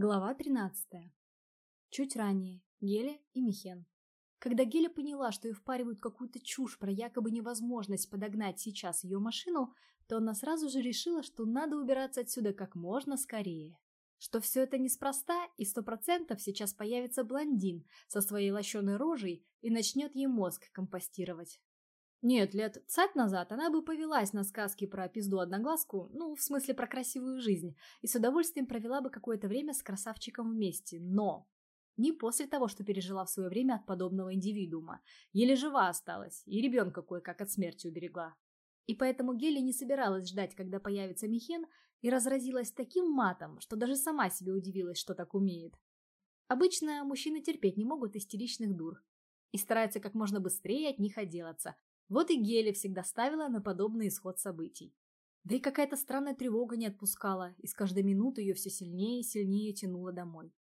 Глава 13. Чуть ранее. Геля и Михен. Когда Геля поняла, что ей впаривают какую-то чушь про якобы невозможность подогнать сейчас ее машину, то она сразу же решила, что надо убираться отсюда как можно скорее. Что все это неспроста, и сто процентов сейчас появится блондин со своей лощеной рожей и начнет ей мозг компостировать. Нет, лет цать назад она бы повелась на сказки про пизду-одноглазку, ну, в смысле про красивую жизнь, и с удовольствием провела бы какое-то время с красавчиком вместе, но... Не после того, что пережила в свое время от подобного индивидуума. Еле жива осталась, и ребенка кое-как от смерти уберегла. И поэтому Гели не собиралась ждать, когда появится Михен, и разразилась таким матом, что даже сама себе удивилась, что так умеет. Обычно мужчины терпеть не могут истеричных дур и стараются как можно быстрее от них отделаться, вот и Геля всегда ставила на подобный исход событий. Да и какая-то странная тревога не отпускала, и с каждой минуты ее все сильнее и сильнее тянуло домой.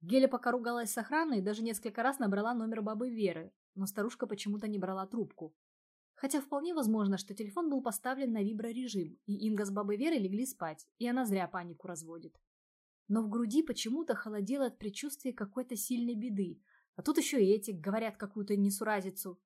Геля пока ругалась с охраной и даже несколько раз набрала номер бабы Веры, но старушка почему-то не брала трубку. Хотя вполне возможно, что телефон был поставлен на виброрежим, и Инга с бабой Верой легли спать, и она зря панику разводит. Но в груди почему-то холодело от предчувствия какой-то сильной беды, а тут еще и эти говорят какую-то несуразицу.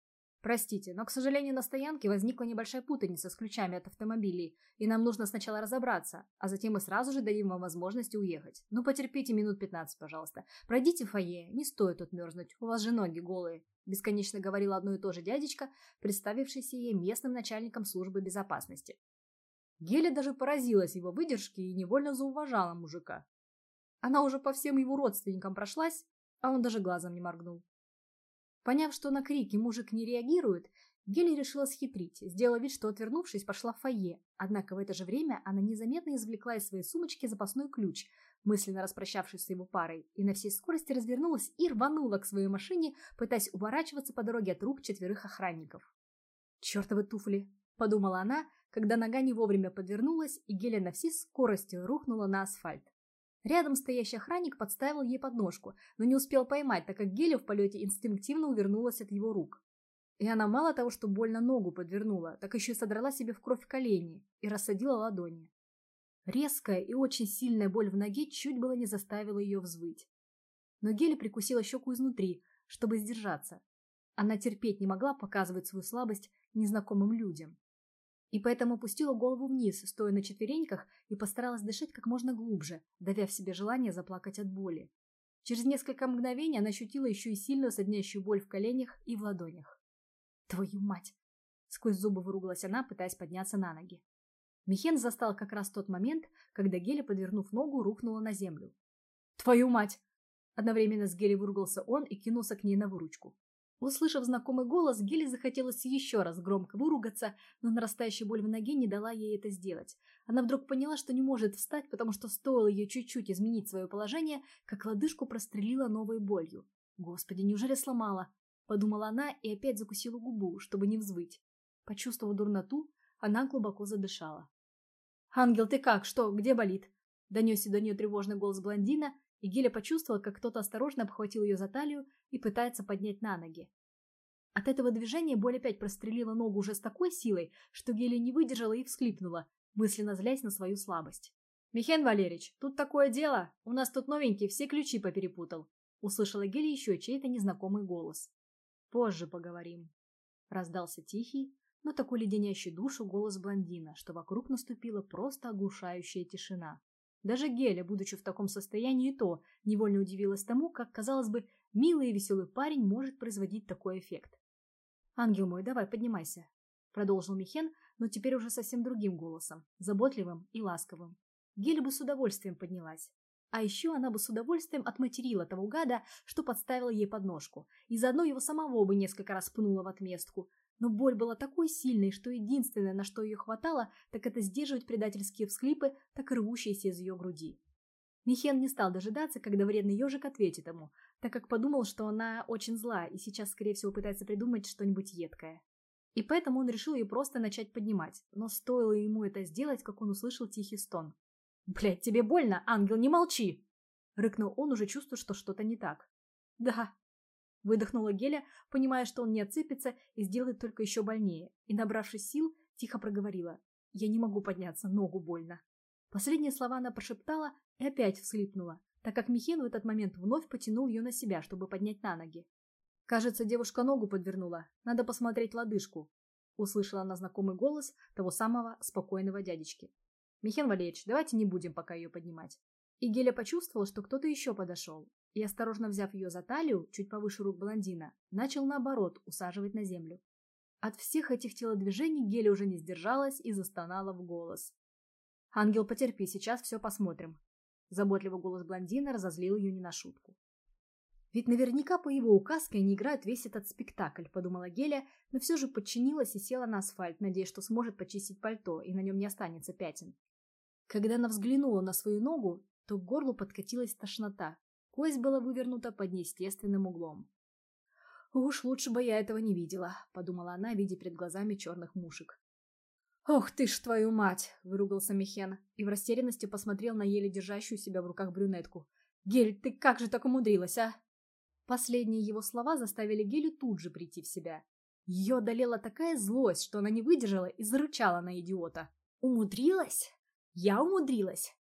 Простите, но, к сожалению, на стоянке возникла небольшая путаница с ключами от автомобилей, и нам нужно сначала разобраться, а затем мы сразу же дадим вам возможность уехать. Ну, потерпите минут 15, пожалуйста. Пройдите в фойе, не стоит тут мерзнуть, у вас же ноги голые. Бесконечно говорил одно и то же дядечка, представившийся ей местным начальником службы безопасности. Геля даже поразилась его выдержке и невольно зауважала мужика. Она уже по всем его родственникам прошлась, а он даже глазом не моргнул. Поняв, что на крики мужик не реагирует, Гели решила схитрить, сделала вид, что, отвернувшись, пошла в фойе. Однако в это же время она незаметно извлекла из своей сумочки запасной ключ, мысленно распрощавшись с его парой, и на всей скорости развернулась и рванула к своей машине, пытаясь уворачиваться по дороге от рук четверых охранников. «Чертовы туфли!» – подумала она, когда нога не вовремя подвернулась, и Геля на всей скорости рухнула на асфальт. Рядом стоящий охранник подставил ей подножку, но не успел поймать, так как Геля в полете инстинктивно увернулась от его рук. И она мало того, что больно ногу подвернула, так еще и содрала себе в кровь колени и рассадила ладони. Резкая и очень сильная боль в ноге чуть было не заставила ее взвыть. Но Геля прикусила щеку изнутри, чтобы сдержаться. Она терпеть не могла показывать свою слабость незнакомым людям и поэтому опустила голову вниз, стоя на четвереньках, и постаралась дышать как можно глубже, давя в себе желание заплакать от боли. Через несколько мгновений она ощутила еще и сильную соднящую боль в коленях и в ладонях. «Твою мать!» — сквозь зубы выругалась она, пытаясь подняться на ноги. Михен застал как раз тот момент, когда Геля, подвернув ногу, рухнула на землю. «Твою мать!» Одновременно с Гелей выругался он и кинулся к ней на выручку. Услышав знакомый голос, Гели захотелось еще раз громко выругаться, но нарастающая боль в ноге не дала ей это сделать. Она вдруг поняла, что не может встать, потому что стоило ей чуть-чуть изменить свое положение, как лодыжку прострелила новой болью. «Господи, неужели сломала?» – подумала она и опять закусила губу, чтобы не взвыть. Почувствовав дурноту, она глубоко задышала. «Ангел, ты как? Что? Где болит?» – донесся до нее тревожный голос блондина, и Геля почувствовала, как кто-то осторожно обхватил ее за талию и пытается поднять на ноги. От этого движения боль опять прострелила ногу уже с такой силой, что Геля не выдержала и всхлипнула, мысленно злясь на свою слабость. «Михен Валерьевич, тут такое дело. У нас тут новенький все ключи поперепутал», — услышала Геля еще чей-то незнакомый голос. «Позже поговорим», — раздался тихий, но такой леденящий душу голос блондина, что вокруг наступила просто оглушающая тишина. Даже Геля, будучи в таком состоянии, то невольно удивилась тому, как, казалось бы, милый и веселый парень может производить такой эффект. «Ангел мой, давай, поднимайся», — продолжил Михен, но теперь уже совсем другим голосом, заботливым и ласковым. Геля бы с удовольствием поднялась. А еще она бы с удовольствием отматерила того гада, что подставил ей подножку, и заодно его самого бы несколько раз пнула в отместку, но боль была такой сильной, что единственное, на что ее хватало, так это сдерживать предательские всхлипы, так и рвущиеся из ее груди. Михен не стал дожидаться, когда вредный ежик ответит ему, так как подумал, что она очень зла и сейчас, скорее всего, пытается придумать что-нибудь едкое. И поэтому он решил ее просто начать поднимать, но стоило ему это сделать, как он услышал тихий стон. «Блядь, тебе больно, ангел, не молчи!» Рыкнул он, уже чувствуя, что что-то не так. «Да, Выдохнула Геля, понимая, что он не отцепится и сделает только еще больнее, и, набравшись сил, тихо проговорила. «Я не могу подняться, ногу больно». Последние слова она прошептала и опять всхлипнула, так как Михен в этот момент вновь потянул ее на себя, чтобы поднять на ноги. «Кажется, девушка ногу подвернула. Надо посмотреть лодыжку», — услышала она знакомый голос того самого спокойного дядечки. «Михен Валерьевич, давайте не будем пока ее поднимать». И Геля почувствовал, что кто-то еще подошел, и, осторожно взяв ее за талию, чуть повыше рук блондина, начал наоборот усаживать на землю. От всех этих телодвижений Геля уже не сдержалась и застонала в голос. «Ангел, потерпи, сейчас все посмотрим». Заботливый голос блондина разозлил ее не на шутку. Ведь наверняка по его указке они играют весь этот спектакль, подумала Геля, но все же подчинилась и села на асфальт, надеясь, что сможет почистить пальто, и на нем не останется пятен. Когда она взглянула на свою ногу, то к горлу подкатилась тошнота. Кость была вывернута под неестественным углом. «Уж лучше бы я этого не видела», — подумала она, видя перед глазами черных мушек. «Ох ты ж твою мать!» — выругался Михен и в растерянности посмотрел на еле держащую себя в руках брюнетку. «Гель, ты как же так умудрилась, а?» Последние его слова заставили Гелю тут же прийти в себя. Ее одолела такая злость, что она не выдержала и зарычала на идиота. «Умудрилась? Я умудрилась?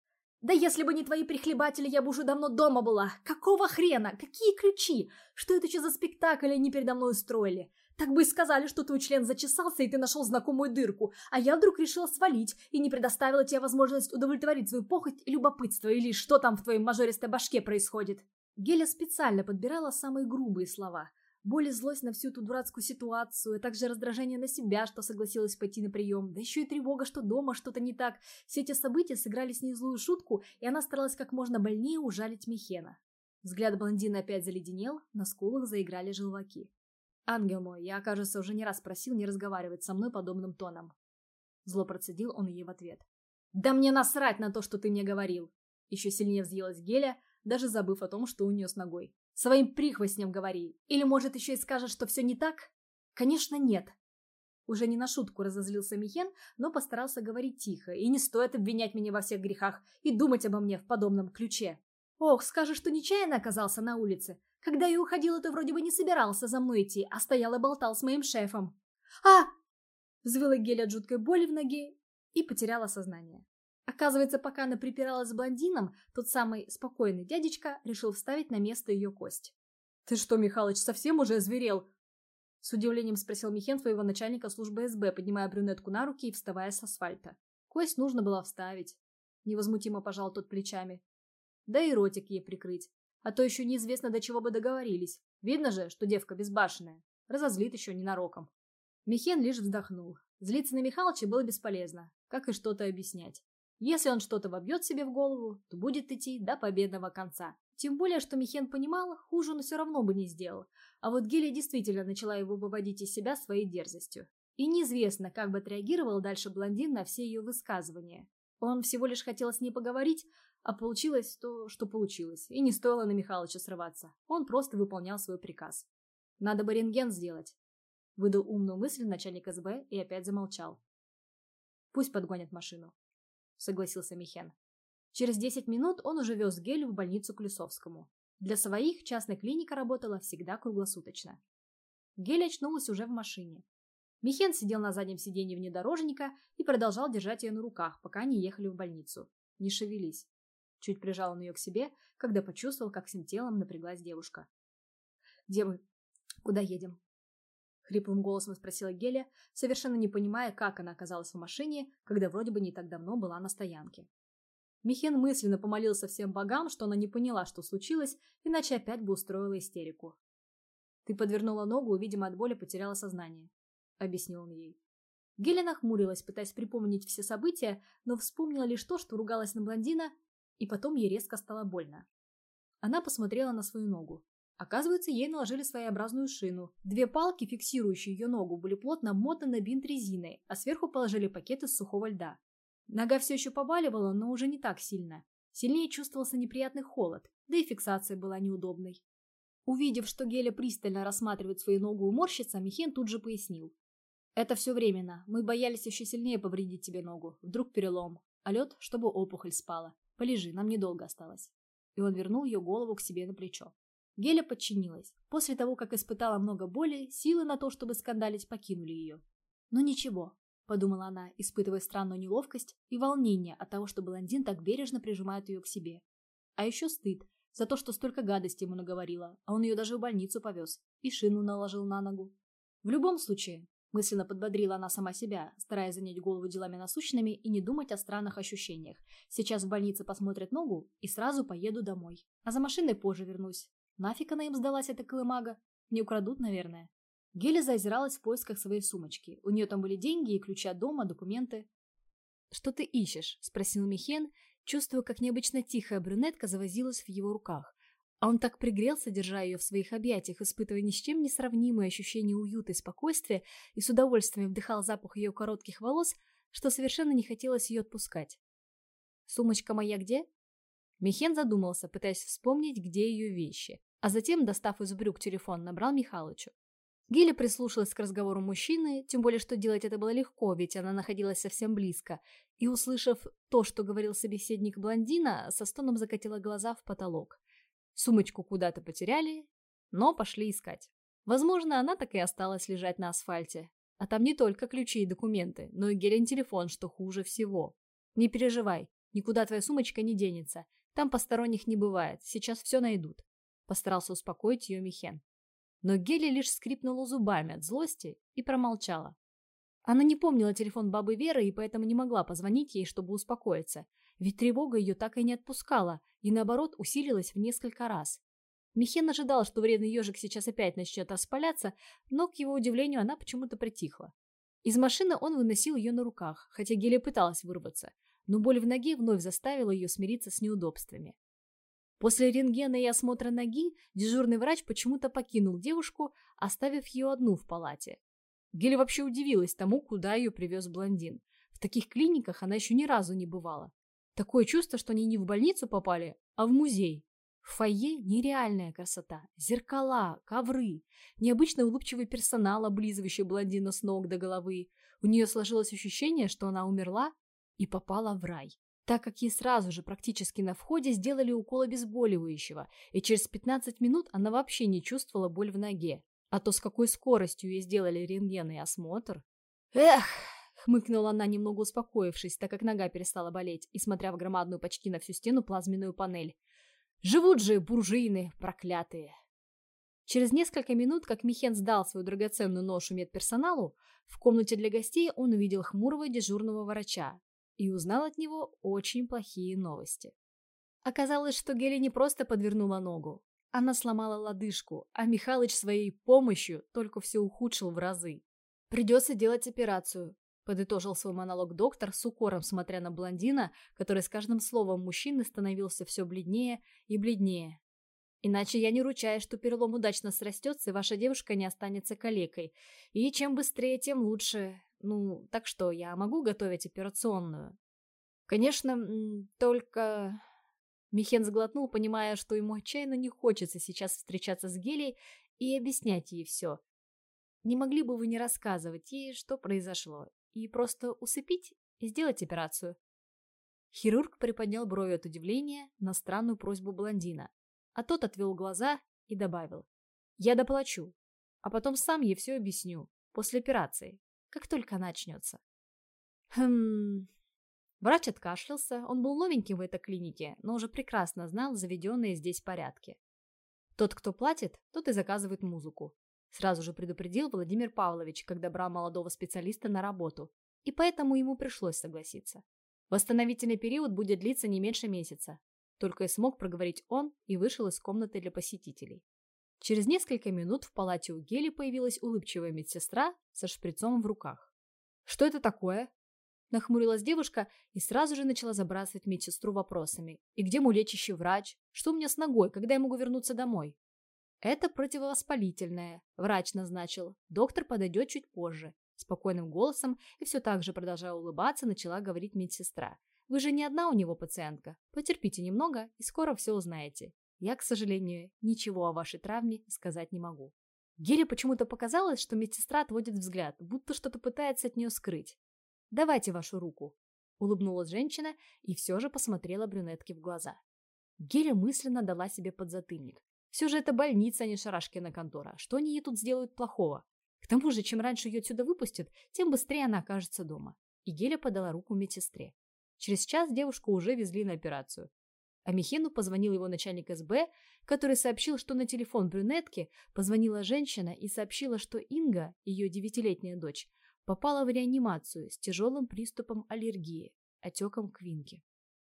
Да если бы не твои прихлебатели, я бы уже давно дома была. Какого хрена? Какие ключи? Что это что за спектакль они передо мной устроили? Так бы и сказали, что твой член зачесался, и ты нашел знакомую дырку, а я вдруг решила свалить и не предоставила тебе возможность удовлетворить свою похоть и любопытство, или что там в твоей мажористой башке происходит. Геля специально подбирала самые грубые слова. Боль и злость на всю эту дурацкую ситуацию, а также раздражение на себя, что согласилась пойти на прием, да еще и тревога, что дома что-то не так. Все эти события сыграли с ней злую шутку, и она старалась как можно больнее ужалить Михена. Взгляд блондина опять заледенел, на скулах заиграли желваки. «Ангел мой, я, кажется, уже не раз просил не разговаривать со мной подобным тоном». Зло процедил он ей в ответ. «Да мне насрать на то, что ты мне говорил!» Еще сильнее взъелась Геля, даже забыв о том, что у нее с ногой. «Своим прихвостням говори. Или, может, еще и скажешь, что все не так?» «Конечно, нет». Уже не на шутку разозлился Михен, но постарался говорить тихо, и не стоит обвинять меня во всех грехах и думать обо мне в подобном ключе. «Ох, скажешь, что нечаянно оказался на улице. Когда я уходила, ты вроде бы не собирался за мной идти, а стоял и болтал с моим шефом». «А!» Взвыла Геля от жуткой боли в ноге и потеряла сознание. Оказывается, пока она припиралась с блондином, тот самый спокойный дядечка решил вставить на место ее кость. «Ты что, Михалыч, совсем уже озверел?» С удивлением спросил Михен своего начальника службы СБ, поднимая брюнетку на руки и вставая с асфальта. Кость нужно было вставить. Невозмутимо пожал тот плечами. Да и ротик ей прикрыть. А то еще неизвестно, до чего бы договорились. Видно же, что девка безбашенная. Разозлит еще ненароком. Михен лишь вздохнул. Злиться на Михалыча было бесполезно, как и что-то объяснять. Если он что-то вобьет себе в голову, то будет идти до победного конца. Тем более, что Михен понимал, хуже он все равно бы не сделал. А вот Гелия действительно начала его выводить из себя своей дерзостью. И неизвестно, как бы отреагировал дальше блондин на все ее высказывания. Он всего лишь хотел с ней поговорить, а получилось то, что получилось. И не стоило на Михалыча срываться. Он просто выполнял свой приказ. Надо бы рентген сделать. Выдал умную мысль начальник СБ и опять замолчал. Пусть подгонят машину согласился Михен. Через 10 минут он уже вез Гель в больницу к Лисовскому. Для своих частная клиника работала всегда круглосуточно. Гель очнулась уже в машине. Михен сидел на заднем сиденье внедорожника и продолжал держать ее на руках, пока они ехали в больницу. Не шевелись. Чуть прижал он ее к себе, когда почувствовал, как всем телом напряглась девушка. «Где мы? Куда едем?» Хриплым голосом спросила Геля, совершенно не понимая, как она оказалась в машине, когда вроде бы не так давно была на стоянке. Михен мысленно помолился всем богам, что она не поняла, что случилось, иначе опять бы устроила истерику. «Ты подвернула ногу и, видимо, от боли потеряла сознание», — объяснил он ей. Геля нахмурилась, пытаясь припомнить все события, но вспомнила лишь то, что ругалась на блондина, и потом ей резко стало больно. Она посмотрела на свою ногу. Оказывается, ей наложили своеобразную шину. Две палки, фиксирующие ее ногу, были плотно обмотаны бинт резиной, а сверху положили пакет из сухого льда. Нога все еще побаливала, но уже не так сильно. Сильнее чувствовался неприятный холод, да и фиксация была неудобной. Увидев, что Геля пристально рассматривает свою ногу и морщится, Михен тут же пояснил. «Это все временно. Мы боялись еще сильнее повредить тебе ногу. Вдруг перелом. А лед, чтобы опухоль спала. Полежи, нам недолго осталось». И он вернул ее голову к себе на плечо. Геля подчинилась. После того, как испытала много боли, силы на то, чтобы скандалить, покинули ее. «Но ничего», — подумала она, испытывая странную неловкость и волнение от того, что блондин так бережно прижимает ее к себе. А еще стыд, За то, что столько гадостей ему наговорила, а он ее даже в больницу повез и шину наложил на ногу. В любом случае, мысленно подбодрила она сама себя, стараясь занять голову делами насущными и не думать о странных ощущениях. Сейчас в больнице посмотрят ногу и сразу поеду домой. А за машиной позже вернусь. Нафиг она им сдалась, эта колымага? Не украдут, наверное. Геля заозиралась в поисках своей сумочки. У нее там были деньги и ключи от дома, документы. «Что ты ищешь?» – спросил Михен, чувствуя, как необычно тихая брюнетка завозилась в его руках. А он так пригрелся, держа ее в своих объятиях, испытывая ни с чем не сравнимые ощущения уюта и спокойствия, и с удовольствием вдыхал запах ее коротких волос, что совершенно не хотелось ее отпускать. «Сумочка моя где?» Михен задумался, пытаясь вспомнить, где ее вещи, а затем, достав из брюк телефон, набрал Михалычу. Гиля прислушалась к разговору мужчины, тем более, что делать это было легко, ведь она находилась совсем близко, и, услышав то, что говорил собеседник блондина, со стоном закатила глаза в потолок. Сумочку куда-то потеряли, но пошли искать. Возможно, она так и осталась лежать на асфальте. А там не только ключи и документы, но и Гелен телефон, что хуже всего. Не переживай, никуда твоя сумочка не денется. Там посторонних не бывает, сейчас все найдут. Постарался успокоить ее Михен. Но Гели лишь скрипнула зубами от злости и промолчала. Она не помнила телефон бабы Веры и поэтому не могла позвонить ей, чтобы успокоиться. Ведь тревога ее так и не отпускала, и наоборот усилилась в несколько раз. Михен ожидал, что вредный ежик сейчас опять начнет распаляться, но, к его удивлению, она почему-то притихла. Из машины он выносил ее на руках, хотя Гелия пыталась вырваться, но боль в ноге вновь заставила ее смириться с неудобствами. После рентгена и осмотра ноги дежурный врач почему-то покинул девушку, оставив ее одну в палате. Геля вообще удивилась тому, куда ее привез блондин. В таких клиниках она еще ни разу не бывала. Такое чувство, что они не в больницу попали, а в музей. В фойе нереальная красота. Зеркала, ковры, необычный улыбчивый персонал, облизывающий блондина с ног до головы. У нее сложилось ощущение, что она умерла и попала в рай так как ей сразу же практически на входе сделали укол обезболивающего, и через 15 минут она вообще не чувствовала боль в ноге. А то с какой скоростью ей сделали рентген и осмотр. «Эх!» — хмыкнула она, немного успокоившись, так как нога перестала болеть, и смотря в громадную почти на всю стену плазменную панель. «Живут же буржуины проклятые!» Через несколько минут, как Михен сдал свою драгоценную ношу медперсоналу, в комнате для гостей он увидел хмурого дежурного врача, и узнал от него очень плохие новости. Оказалось, что Гели не просто подвернула ногу, она сломала лодыжку, а Михалыч своей помощью только все ухудшил в разы. «Придется делать операцию», — подытожил свой монолог доктор с укором, смотря на блондина, который с каждым словом мужчины становился все бледнее и бледнее. «Иначе я не ручаюсь, что перелом удачно срастется, и ваша девушка не останется калекой. И чем быстрее, тем лучше. Ну, так что, я могу готовить операционную? Конечно, только... Михен сглотнул, понимая, что ему отчаянно не хочется сейчас встречаться с Гелией и объяснять ей все. Не могли бы вы не рассказывать ей, что произошло, и просто усыпить и сделать операцию? Хирург приподнял брови от удивления на странную просьбу блондина, а тот отвел глаза и добавил. «Я доплачу, а потом сам ей все объясню, после операции, как только начнется. Хм... Врач откашлялся, он был новеньким в этой клинике, но уже прекрасно знал заведенные здесь порядки. Тот, кто платит, тот и заказывает музыку. Сразу же предупредил Владимир Павлович, когда брал молодого специалиста на работу, и поэтому ему пришлось согласиться. Восстановительный период будет длиться не меньше месяца. Только и смог проговорить он и вышел из комнаты для посетителей. Через несколько минут в палате у Гели появилась улыбчивая медсестра со шприцом в руках. «Что это такое?» Нахмурилась девушка и сразу же начала забрасывать медсестру вопросами. «И где мой лечащий врач? Что у меня с ногой? Когда я могу вернуться домой?» «Это противовоспалительное», – врач назначил. «Доктор подойдет чуть позже». Спокойным голосом и все так же продолжая улыбаться, начала говорить медсестра. «Вы же не одна у него пациентка. Потерпите немного, и скоро все узнаете. Я, к сожалению, ничего о вашей травме сказать не могу. Гере почему-то показалось, что медсестра отводит взгляд, будто что-то пытается от нее скрыть. «Давайте вашу руку», — улыбнулась женщина и все же посмотрела брюнетке в глаза. Геля мысленно дала себе подзатыльник. Все же это больница, а не Шарашкина контора. Что они ей тут сделают плохого? К тому же, чем раньше ее отсюда выпустят, тем быстрее она окажется дома. И Геля подала руку медсестре. Через час девушку уже везли на операцию. А Михену позвонил его начальник СБ, который сообщил, что на телефон брюнетки позвонила женщина и сообщила, что Инга, ее девятилетняя дочь, попала в реанимацию с тяжелым приступом аллергии, отеком квинки.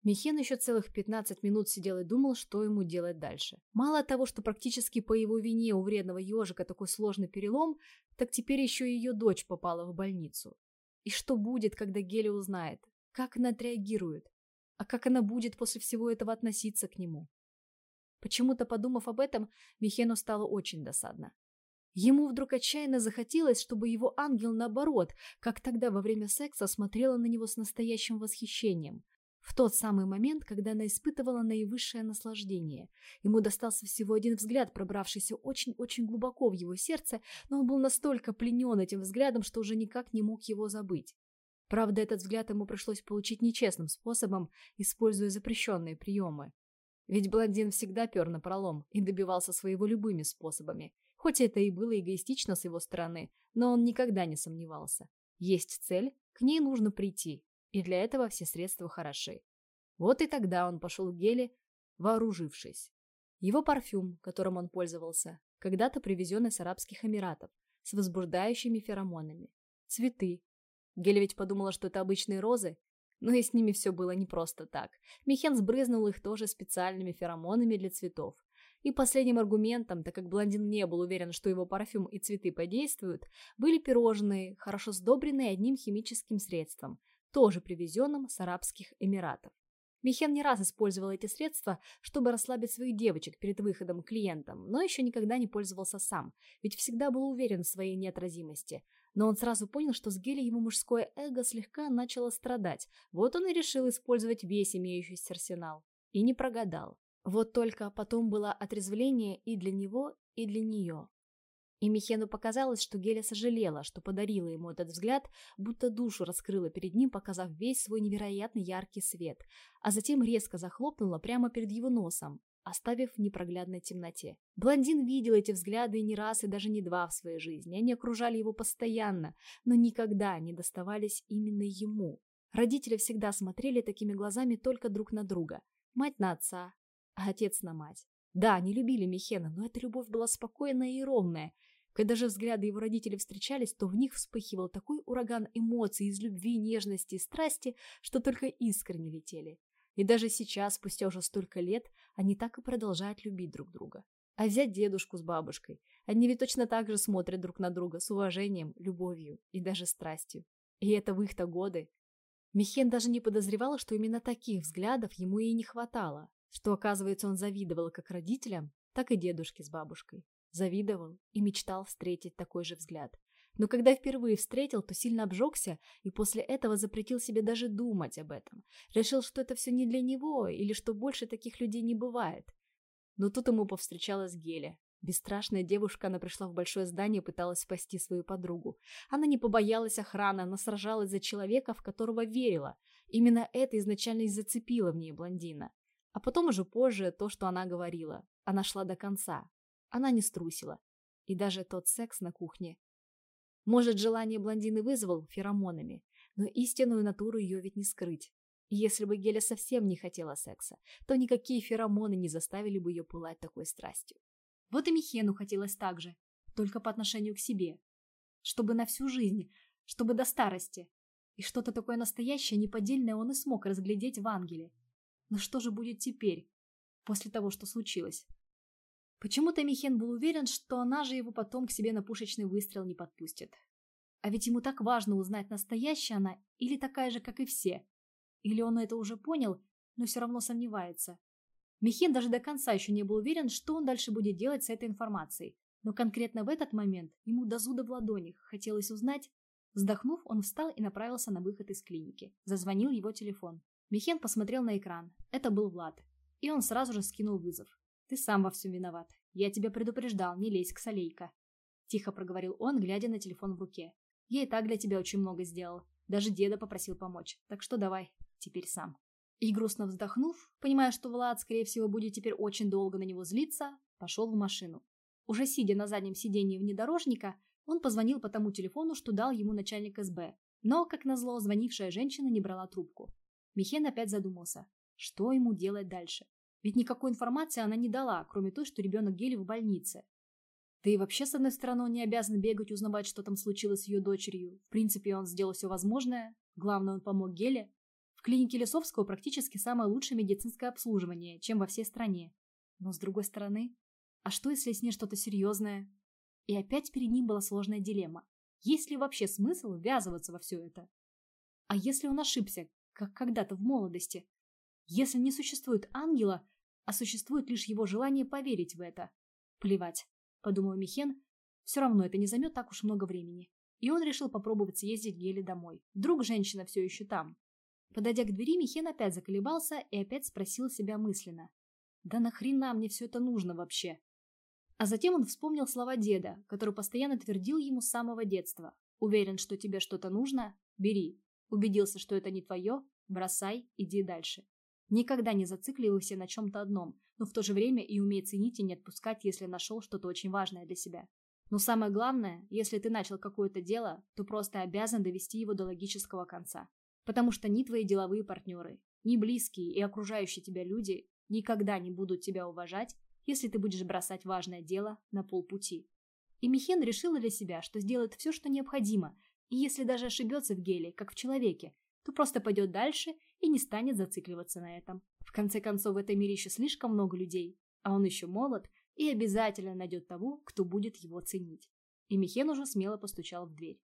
Михен еще целых 15 минут сидел и думал, что ему делать дальше. Мало того, что практически по его вине у вредного ежика такой сложный перелом, так теперь еще и ее дочь попала в больницу. И что будет, когда Геля узнает? Как она отреагирует? А как она будет после всего этого относиться к нему? Почему-то, подумав об этом, Михену стало очень досадно. Ему вдруг отчаянно захотелось, чтобы его ангел, наоборот, как тогда во время секса, смотрела на него с настоящим восхищением. В тот самый момент, когда она испытывала наивысшее наслаждение. Ему достался всего один взгляд, пробравшийся очень-очень глубоко в его сердце, но он был настолько пленен этим взглядом, что уже никак не мог его забыть. Правда, этот взгляд ему пришлось получить нечестным способом, используя запрещенные приемы. Ведь блондин всегда пер на пролом и добивался своего любыми способами. Хоть это и было эгоистично с его стороны, но он никогда не сомневался. Есть цель, к ней нужно прийти, и для этого все средства хороши. Вот и тогда он пошел к Геле, вооружившись. Его парфюм, которым он пользовался, когда-то привезенный с Арабских Эмиратов, с возбуждающими феромонами. Цветы. Геля подумала, что это обычные розы, но и с ними все было не просто так. Михен сбрызнул их тоже специальными феромонами для цветов. И последним аргументом, так как блондин не был уверен, что его парфюм и цветы подействуют, были пирожные, хорошо сдобренные одним химическим средством, тоже привезенным с Арабских Эмиратов. Михен не раз использовал эти средства, чтобы расслабить своих девочек перед выходом к клиентам, но еще никогда не пользовался сам, ведь всегда был уверен в своей неотразимости. Но он сразу понял, что с Гели ему мужское эго слегка начало страдать, вот он и решил использовать весь имеющийся арсенал. И не прогадал. Вот только потом было отрезвление и для него, и для нее. И Михену показалось, что Геля сожалела, что подарила ему этот взгляд, будто душу раскрыла перед ним, показав весь свой невероятно яркий свет, а затем резко захлопнула прямо перед его носом, оставив в непроглядной темноте. Блондин видел эти взгляды не раз и даже не два в своей жизни. Они окружали его постоянно, но никогда не доставались именно ему. Родители всегда смотрели такими глазами только друг на друга. Мать на отца, а отец на мать. Да, они любили Михена, но эта любовь была спокойная и ровная. Когда же взгляды его родителей встречались, то в них вспыхивал такой ураган эмоций из любви, нежности и страсти, что только искры не летели. И даже сейчас, спустя уже столько лет, они так и продолжают любить друг друга. А взять дедушку с бабушкой. Они ведь точно так же смотрят друг на друга с уважением, любовью и даже страстью. И это в их-то годы. Михен даже не подозревала, что именно таких взглядов ему и не хватало. Что, оказывается, он завидовал как родителям, так и дедушке с бабушкой. Завидовал и мечтал встретить такой же взгляд. Но когда впервые встретил, то сильно обжегся и после этого запретил себе даже думать об этом. Решил, что это все не для него или что больше таких людей не бывает. Но тут ему повстречалась Геля. Бесстрашная девушка, она пришла в большое здание и пыталась спасти свою подругу. Она не побоялась охраны, она сражалась за человека, в которого верила. Именно это изначально и зацепило в ней блондина. А потом уже позже то, что она говорила. Она шла до конца. Она не струсила. И даже тот секс на кухне. Может, желание блондины вызвал феромонами, но истинную натуру ее ведь не скрыть. Если бы Геля совсем не хотела секса, то никакие феромоны не заставили бы ее пылать такой страстью. Вот и Михену хотелось так же, только по отношению к себе. Чтобы на всю жизнь, чтобы до старости. И что-то такое настоящее, неподдельное он и смог разглядеть в ангеле. Но что же будет теперь, после того, что случилось? Почему-то Михен был уверен, что она же его потом к себе на пушечный выстрел не подпустит. А ведь ему так важно узнать, настоящая она или такая же, как и все. Или он это уже понял, но все равно сомневается. Михен даже до конца еще не был уверен, что он дальше будет делать с этой информацией. Но конкретно в этот момент ему до зуда в ладонях хотелось узнать. Вздохнув, он встал и направился на выход из клиники. Зазвонил его телефон. Михен посмотрел на экран. Это был Влад. И он сразу же скинул вызов. «Ты сам во всем виноват. Я тебя предупреждал, не лезь к Солейка». Тихо проговорил он, глядя на телефон в руке. «Я и так для тебя очень много сделал. Даже деда попросил помочь. Так что давай, теперь сам». И грустно вздохнув, понимая, что Влад, скорее всего, будет теперь очень долго на него злиться, пошел в машину. Уже сидя на заднем сиденье внедорожника, он позвонил по тому телефону, что дал ему начальник СБ. Но, как назло, звонившая женщина не брала трубку. Михен опять задумался, что ему делать дальше. Ведь никакой информации она не дала, кроме той, что ребенок Гели в больнице. Да и вообще, с одной стороны, он не обязан бегать, узнавать, что там случилось с ее дочерью. В принципе, он сделал все возможное. Главное, он помог Геле. В клинике Лесовского практически самое лучшее медицинское обслуживание, чем во всей стране. Но с другой стороны, а что, если с ней что-то серьезное? И опять перед ним была сложная дилемма. Есть ли вообще смысл ввязываться во все это? А если он ошибся, как когда-то в молодости? Если не существует ангела, а существует лишь его желание поверить в это? Плевать, подумал Михен, все равно это не займет так уж много времени. И он решил попробовать съездить Геле домой. Вдруг женщина все еще там. Подойдя к двери, Михен опять заколебался и опять спросил себя мысленно. «Да нахрена мне все это нужно вообще?» А затем он вспомнил слова деда, который постоянно твердил ему с самого детства. «Уверен, что тебе что-то нужно? Бери. Убедился, что это не твое? Бросай, иди дальше». Никогда не зацикливайся на чем-то одном, но в то же время и умей ценить и не отпускать, если нашел что-то очень важное для себя. Но самое главное, если ты начал какое-то дело, то просто обязан довести его до логического конца. Потому что ни твои деловые партнеры, ни близкие и окружающие тебя люди никогда не будут тебя уважать, если ты будешь бросать важное дело на полпути. И Михен решила для себя, что сделает все, что необходимо, и если даже ошибется в геле, как в человеке, то просто пойдет дальше и не станет зацикливаться на этом. В конце концов, в этом мире еще слишком много людей, а он еще молод и обязательно найдет того, кто будет его ценить. И Михен уже смело постучал в дверь.